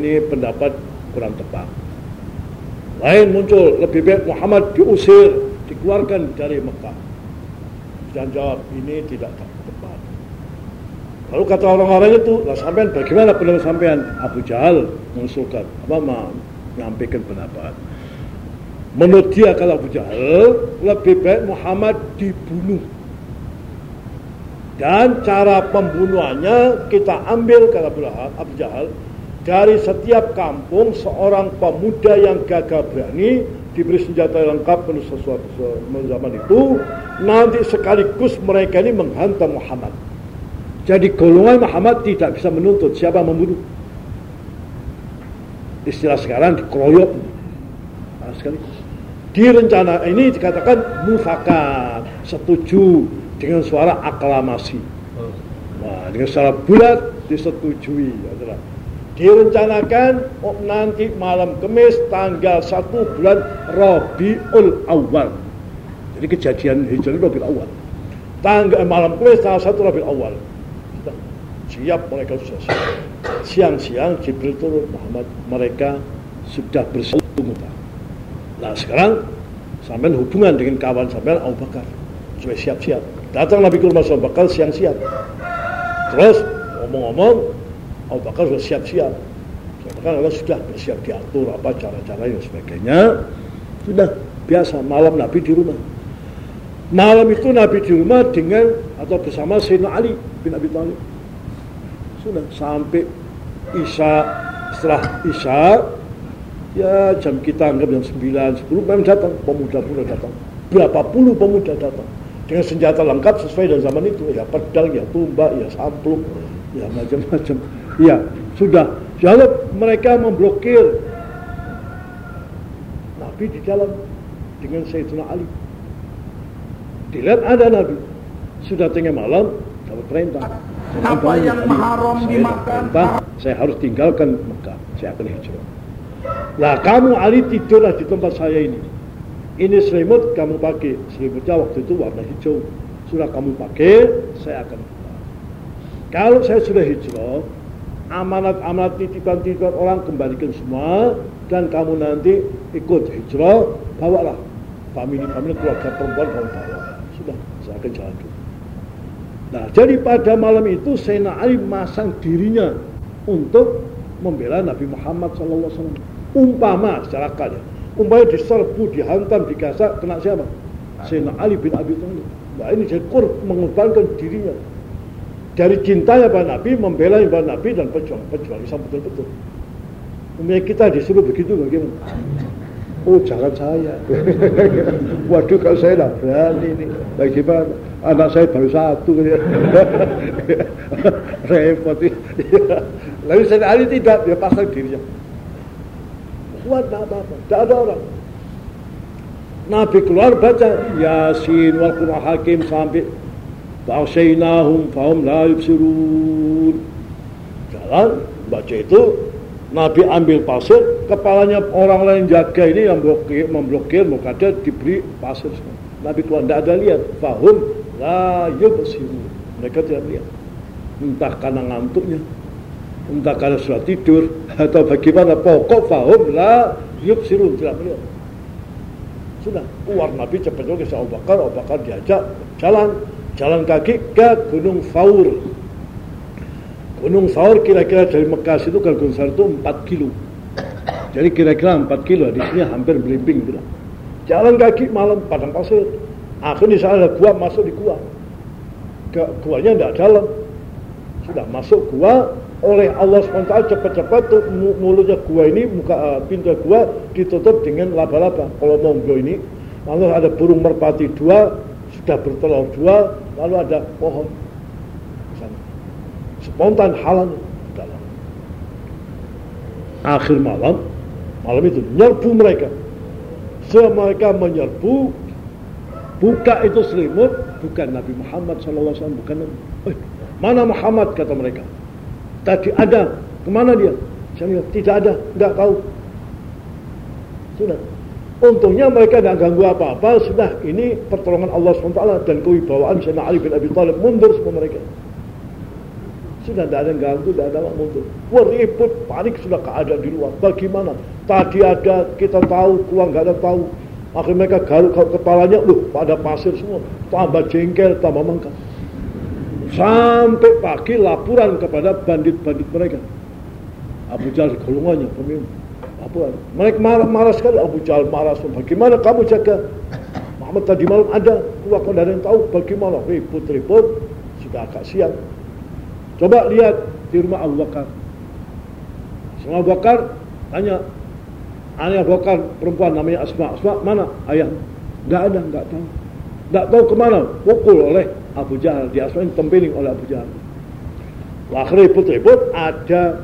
ini pendapat kurang tepat. Lain muncul, lebih baik Muhammad diusir, dikeluarkan dari Mekah. Dan jawab, ini tidak tepat. Lalu kata orang-orang itu, lah sampean bagaimana pendapat sampean? Abu Jahal mengusulkan, apa menyampaikan pendapat. Menurut dia kalau Abu Jahal, lebih baik Muhammad dibunuh. Dan cara pembunuhannya kita ambil kata Abu Jahal, dari setiap kampung seorang pemuda yang gagah berani diberi senjata lengkap menurut sesuatu zaman itu nanti sekaligus mereka ini menghantam Muhammad. Jadi golongan Muhammad tidak bisa menuntut siapa membunuh. Istilah sekarang dikeroyok. Nah, sekaligus. Di rencana ini dikatakan mufakat setuju dengan suara aklamasi. Nah, dengan suara bulat disetujui adalah direncanakan oh, nanti malam kemis tanggal 1 bulan Rabiul Awal. Jadi kejadian hijrah Rabiul Awal. Tanggal malam kemis tanggal 1 Rabiul Awal. Siap mereka sudah siap. Siang-siang Jibril turun Muhammad mereka sudah bersatu Nah sekarang sampai hubungan dengan kawan sampai Abu Bakar supaya siap-siap. Datang Nabi ke rumah Abu siang-siang. Terus ngomong-ngomong Abu Bakar sudah siap-siap. Bahkan Allah sudah bersiap diatur apa cara-cara yang sebagainya. Sudah biasa malam Nabi di rumah. Malam itu Nabi di rumah dengan atau bersama Sayyidina Ali bin Abi Thalib. Sudah sampai Isya setelah Isya ya jam kita anggap jam 9, 10 memang datang pemuda-pemuda datang. Berapa puluh pemuda datang dengan senjata lengkap sesuai dengan zaman itu ya pedang ya tumbak ya sampluk ya macam-macam Ya, sudah. Lalu mereka memblokir Nabi di dalam dengan Sayyidina Ali. Dilihat ada Nabi. Sudah tengah malam, dapat perintah. Apa yang haram dimakan? Perintah, saya harus tinggalkan Mekah. Saya akan hijrah. Lah kamu Ali tidurlah di tempat saya ini. Ini selimut kamu pakai. Selimutnya waktu itu warna hijau. Sudah kamu pakai, saya akan Kalau saya sudah hijrah, amanat-amanat titipan-titipan orang kembalikan semua. Dan kamu nanti ikut hijrah bawalah family-family keluarga perempuan kamu bawa. Sudah saya akan jalan dulu. Nah jadi pada malam itu Sayyidina Ali masang dirinya untuk membela Nabi Muhammad SAW umpama secara kaya. Umpama diserbu, dihantam, digasak kena siapa? Sayyidina Ali bin Abi Thalib. Nah ini jadi mengorbankan dirinya dari cintanya pada Nabi, membela pada Nabi dan pejuang-pejuang Islam betul-betul. Umumnya kita disuruh begitu bagaimana? Oh jangan saya. Waduh kalau saya tidak berani ini. Bagaimana? Anak saya baru satu. Repot. Lalu saya Ali tidak, dia pasang dirinya. Kuat tidak apa-apa, tidak ada orang. Nabi keluar baca Yasin wal Hakim sampai Fa'asyainahum fahum la yubsirun. Jalan, baca itu, Nabi ambil pasir, kepalanya orang lain jaga ini yang blokir, memblokir, mukada diberi pasir. Nabi keluar, tidak ada lihat. Fahum la yubsirun. Mereka tidak lihat. Entah karena ngantuknya, entah karena sudah tidur, atau bagaimana, pokok fahum la yubsirun, tidak melihat. Sudah, keluar Nabi cepat juga ke Abu Bakar, Abu Bakar diajak jalan, jalan kaki ke Gunung Faur. Gunung Faur kira-kira dari Mekah itu ke Gunung Faur itu 4 kilo. Jadi kira-kira 4 kilo, di sini hampir belimbing gitu. Jalan kaki malam padang pasir. Akhirnya di sana ada gua masuk di gua. Ke guanya tidak dalam. Sudah masuk gua oleh Allah SWT cepat-cepat tuh mulutnya gua ini muka uh, pintu gua ditutup dengan laba-laba. Kalau monggo ini lalu ada burung merpati dua sudah bertelur dua lalu ada pohon. Spontan halal dalam akhir malam malam itu nyerbu mereka. Semua mereka menyerbu buka itu selimut bukan Nabi Muhammad SAW bukan Nabi. Eh, mana Muhammad kata mereka. Tadi ada ke mana dia? Saya lihat tidak ada tidak tahu. Sudah Untungnya mereka tidak ganggu apa-apa. Sudah ini pertolongan Allah SWT dan kewibawaan Sayyidina Ali bin Abi Thalib mundur semua mereka. Sudah tidak ada yang ganggu, tidak ada yang mundur. Wah ribut, panik sudah keadaan di luar. Bagaimana? Tadi ada, kita tahu, kurang nggak ada tahu. Akhirnya mereka garuk kepalanya, loh pada pasir semua. Tambah jengkel, tambah mangkat. Sampai pagi laporan kepada bandit-bandit mereka. Abu Jahal golongannya, pemimpin. Laporan. Mereka marah, marah sekali. Abu Jahal marah. Bagaimana kamu jaga? Muhammad tadi malam ada. Keluar kau ada yang tahu. Bagaimana? Ribut-ribut. Sudah agak siang. Coba lihat di rumah Abu Bakar. Semua Abu Bakar tanya, Ayah Abu Bakar perempuan namanya Asma. Asma mana ayah? Tidak ada, tidak tahu. Tidak tahu ke mana. Pukul oleh Abu Jahal. Di Asma ini tempiling oleh Abu Jahal. Wah ribut-ribut ada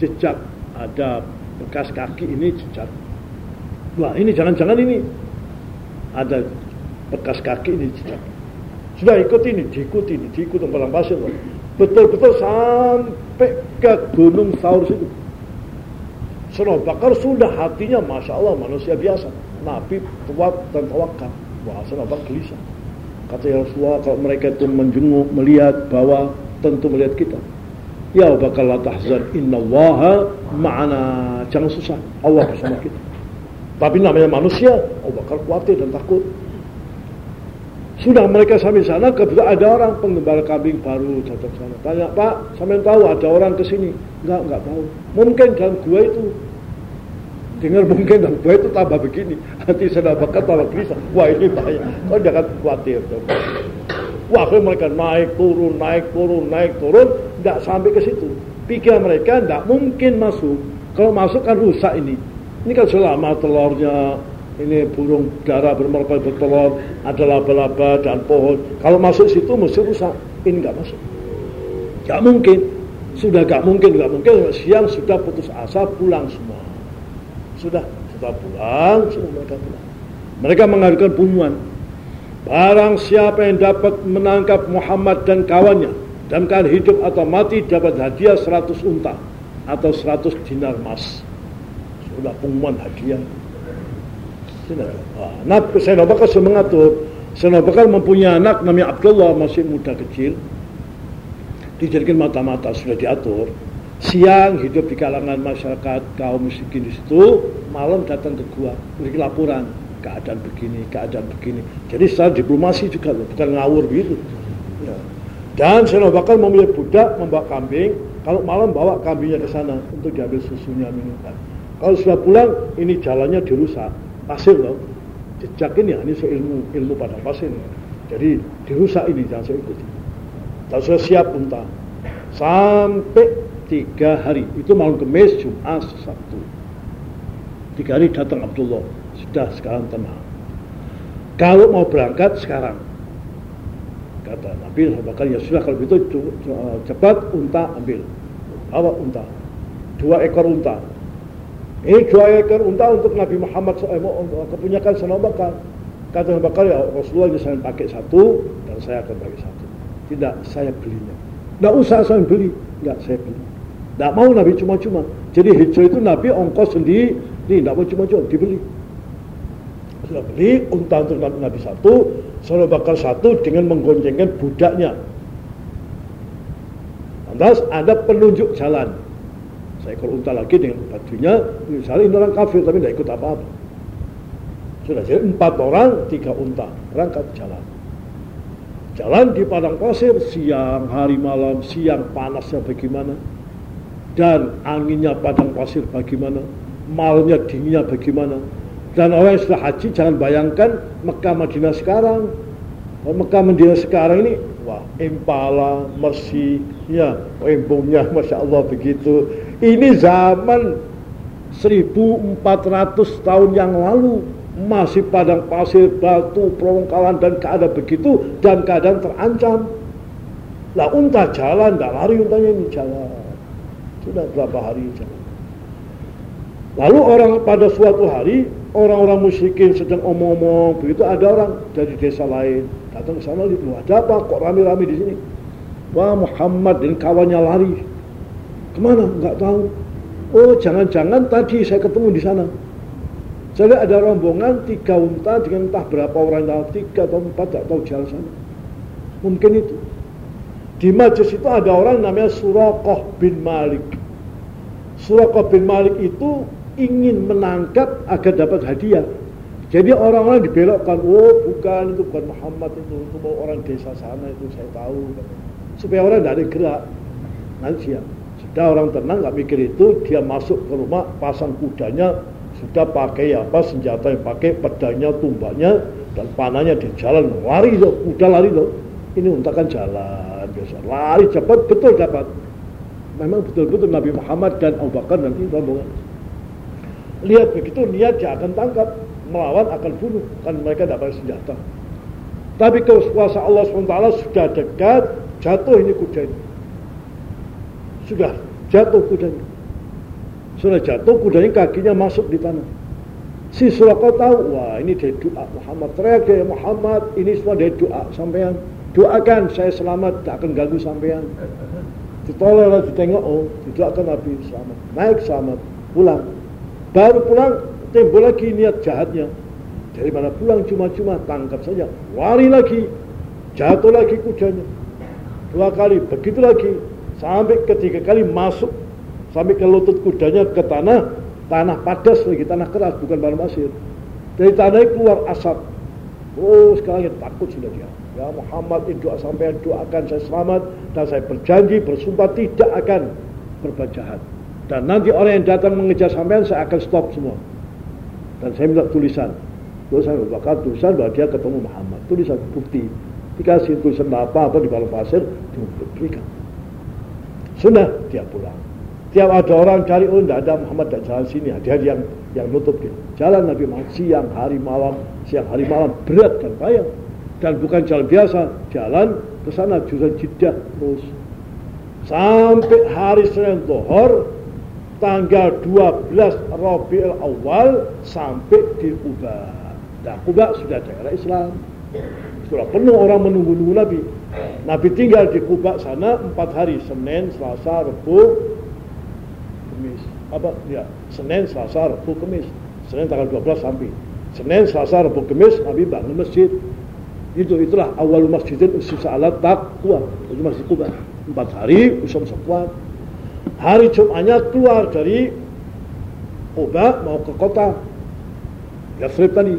jejak, ada bekas kaki ini jejak. Wah ini jangan-jangan ini ada bekas kaki ini jejak. Sudah ikut ini, diikuti ini, diikuti orang pasir. Betul-betul sampai ke Gunung Saur situ. Surah Bakar sudah hatinya Masya Allah manusia biasa. Nabi kuat dan tawakal. Wah Surah Bakar gelisah. Kata Rasulullah kalau mereka itu menjenguk, melihat bahwa tentu melihat kita. Ya bakal la tahzan inna waha ma'ana. Jangan susah. Allah bersama kita. Tapi namanya manusia, Allah bakal khawatir dan takut. Sudah mereka sampai sana, kebetulan ada orang penggembala kambing baru datang sana. Tanya, Pak, sampai tahu ada orang ke sini? Enggak, enggak tahu. Mungkin dalam gua itu. Dengar mungkin dalam gua itu tambah begini. Hati saya bakat tambah bisa. Wah ini bahaya. Kau jangan khawatir. Wah, mereka naik turun, naik turun, naik turun. Enggak sampai ke situ. Pikir mereka enggak mungkin masuk. Kalau masuk kan rusak ini. Ini kan selama telurnya, ini burung darah bermerpati bertelur, ada laba-laba dan pohon. Kalau masuk situ mesti rusak. Ini nggak masuk. Nggak mungkin. Sudah nggak mungkin, nggak mungkin. Siang sudah putus asa pulang semua. Sudah, sudah pulang, semua mereka pulang. Mereka mengadukan bunuhan. Barang siapa yang dapat menangkap Muhammad dan kawannya dan kan hidup atau mati dapat hadiah 100 unta atau 100 dinar emas. Sudah pengumuman hadiah. Nah, Sayyidina sudah mengatur. Sayyidina Bakar mempunyai anak namanya Abdullah masih muda kecil. Dijadikan mata-mata sudah diatur. Siang hidup di kalangan masyarakat kaum miskin di situ, malam datang ke gua, beri laporan keadaan begini, keadaan begini. Jadi secara diplomasi juga bukan ngawur begitu. Ya. Dan Sayyidina Bakar memilih budak membawa kambing, kalau malam bawa kambingnya ke sana untuk diambil susunya minuman. Kalau sudah pulang, ini jalannya dirusak. Pasir loh. Jejak ini ini ilmu ilmu pada pasir jadi dirusak ini jangan saya ikuti. Kalau saya siap unta. Sampai tiga hari. Itu malam kemis Jumat Sabtu. Tiga hari datang Abdullah. Sudah sekarang tenang. Kalau mau berangkat sekarang kata Nabi bakal ya sudah kalau begitu cepat unta ambil bawa unta dua ekor unta ini dua ekor unta untuk Nabi Muhammad SAW kepunyakan sana bakar. Kata bakar ya Rasulullah saya pakai satu dan saya akan pakai satu. Tidak, saya belinya. Tidak usah saya beli. Tidak, saya beli. Tidak mau Nabi cuma-cuma. Jadi hijau itu Nabi ongkos sendiri. Tidak mau cuma-cuma, dibeli. Sudah beli unta untuk Nabi, satu, saya bakar satu dengan menggoncengkan budaknya. Lantas ada penunjuk jalan. Seekor unta lagi dengan bajunya misalnya ini orang kafir tapi tidak ikut apa-apa. Sudah jadi empat orang tiga unta. Berangkat jalan. Jalan di padang pasir siang hari malam siang panasnya bagaimana? Dan anginnya padang pasir bagaimana? Malamnya dinginnya bagaimana dan orang yang sudah haji jangan bayangkan Mekah Madinah sekarang Mekah Madinah sekarang ini wah impala mersi ya embungnya masya Allah begitu ini zaman 1400 tahun yang lalu masih padang pasir, batu, perongkalan dan keadaan begitu dan keadaan terancam. Lah unta jalan, tidak lari untanya ini jalan. Sudah berapa hari jalan. Lalu orang pada suatu hari orang-orang musyrikin sedang omong-omong begitu ada orang dari desa lain datang ke sana lihat ada apa kok rame-rame di sini wah Muhammad dan kawannya lari Ke mana? Enggak tahu. Oh, jangan-jangan tadi saya ketemu di sana. Jadi ada rombongan tiga unta dengan entah berapa orang yang tiga atau empat, tak tahu jalan sana. Mungkin itu. Di majlis itu ada orang namanya Surakoh bin Malik. Surakoh bin Malik itu ingin menangkap agar dapat hadiah. Jadi orang-orang dibelokkan, oh bukan itu bukan Muhammad itu, itu orang desa sana itu saya tahu. Supaya orang tidak gerak. Nanti siap. Sudah orang tenang nggak mikir itu, dia masuk ke rumah, pasang kudanya, sudah pakai apa senjata yang pakai pedangnya, tumbaknya, dan panahnya di jalan lari loh, kuda lari loh. Ini unta kan jalan biasa, lari cepat betul dapat. Memang betul-betul Nabi Muhammad dan Abu Bakar nanti rombongan. Lihat begitu, niat dia akan tangkap, melawan akan bunuh, kan mereka dapat senjata. Tapi kuasa Allah SWT sudah dekat, jatuh ini kuda ini. Sudah jatuh kudanya. Sudah jatuh kudanya kakinya masuk di tanah. Si Suraka tahu, wah ini dia doa Muhammad. Teriak dia Muhammad, ini semua dia doa sampean. Doakan saya selamat, tak akan ganggu sampean. Ditoleh lah, ditengok, oh, didoakan Nabi selamat. Naik selamat, pulang. Baru pulang, timbul lagi niat jahatnya. Dari mana pulang cuma-cuma, tangkap saja. Lari lagi, jatuh lagi kudanya. Dua kali, begitu lagi. Sampai ketiga kali masuk. Sampai ke lutut kudanya ke tanah. Tanah padas lagi, tanah keras, bukan bahan pasir. Dari tanah keluar asap. Oh, sekali takut sudah dia. Ya Muhammad doa sampai doakan saya selamat dan saya berjanji bersumpah tidak akan berbuat jahat. Dan nanti orang yang datang mengejar sampean saya akan stop semua. Dan saya minta tulisan. Terus saya bakal tulisan bahwa dia ketemu Muhammad. Tulisan bukti. Dikasih tulisan apa-apa di balai pasir, diberikan. Sudah dia pulang. Tiap ada orang cari, oh tidak ada Muhammad dan jalan sini. Dia yang yang nutup dia. Jalan Nabi Muhammad siang, hari, malam, siang, hari, malam. Berat dan payah dan bukan jalan biasa, jalan ke sana jurusan Jeddah terus. Sampai hari Senin Zuhur tanggal 12 Rabiul Awal sampai di Kuba. Nah, Kuba sudah daerah Islam. Sudah penuh orang menunggu-nunggu Nabi. Nabi tinggal di Kuba sana empat hari, Senin, Selasa, Rabu, Kamis. Apa? Ya, Senin, Selasa, Rabu, Kamis. Senin tanggal 12 sampai. Senin, Selasa, Rabu, Kamis, Nabi bangun masjid. Itu itulah awal masjidin usus ala taqwa. Itu masjid Kuba. Empat hari usum sekuat. Hari Jumatnya keluar dari Kuba mau ke kota. Yathrib tadi.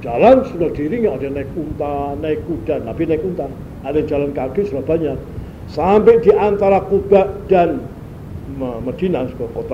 Jalan sudah diiringi ada naik unta, naik kuda, Nabi naik unta. Ada jalan kaki sudah banyak. Sampai di antara Kuba dan Medina ke kota